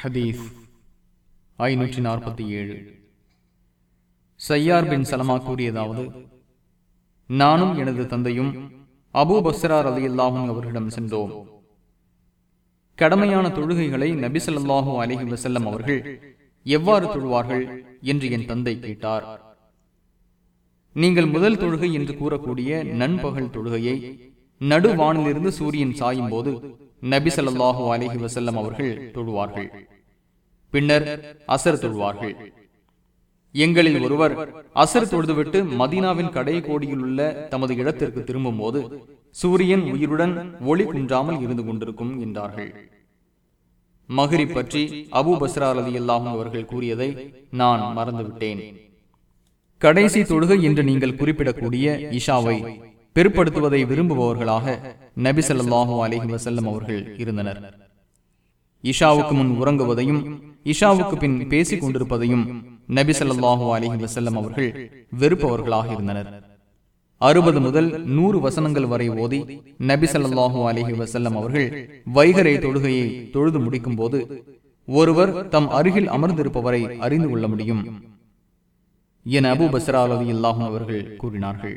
ஹதீஸ் ஐநூற்றி நாற்பத்தி ஏழு சையார் பின் சலமா கூறியதாவது நானும் எனது தந்தையும் அபூ பஸ்ரார் அலி அல்லாஹும் அவர்களிடம் சென்றோம். கடமையான தொழுகைகளை நபி ஸல்லல்லாஹு அலைஹி வஸல்லம் அவர்கள் எவ்வாறு தொழுவார்கள்? என்று என் தந்தை கேட்டார். நீங்கள் முதல் தொழுகை என்று கூறக்கூடிய நண்பகல் தொழுகையை நடுவானிலிருந்து சூரியன் சாயும் போது நபி ஸல்லல்லாஹு அலைஹி வசல்லம் அவர்கள் தொழுவார்கள். பின்னர் அசர் தொழுவார்கள். எங்களில் ஒருவர் அசர் தொழுதுவிட்டு மதீனாவின் கடை கோடியில் உள்ள தமது இடத்திற்கு திரும்பும் போது சூரியன் உயிருடன் ஒளி குன்றாமல் இருந்து கொண்டிருக்கும் என்றார்கள். மகிரி பற்றி அபு பஸ்ரா அலி அல்லாஹும் அவர்கள் கூறியதை நான் மறந்துவிட்டேன். கடைசி தொழுகை என்று நீங்கள் குறிப்பிடக்கூடிய இஷாவை பிற்படுத்துவதை விரும்புபவர்களாக நபி ஸல்லல்லாஹு அலைஹி அவர்கள் இருந்தனர். இஷாவுக்கு முன் உறங்குவதையும் இஷாவுக்கு பின் பேசிக் கொண்டிருப்பதையும் நபி ஸல்லல்லாஹு அலைஹி அவர்கள் வெறுப்பவர்களாக இருந்தனர். அறுபது முதல் நூறு வசனங்கள் வரை ஓதி நபி ஸல்லல்லாஹு அலைஹி வஸல்லம் அவர்கள் வைகரை தொழுகையை தொழுது முடிக்கும் போது ஒருவர் தம் அருகில் அமர்ந்திருப்பவரை அறிந்து கொள்ள முடியும் என அபு பஸ்ரா அலி அல்லாஹும் அவர்கள் கூறினார்கள்.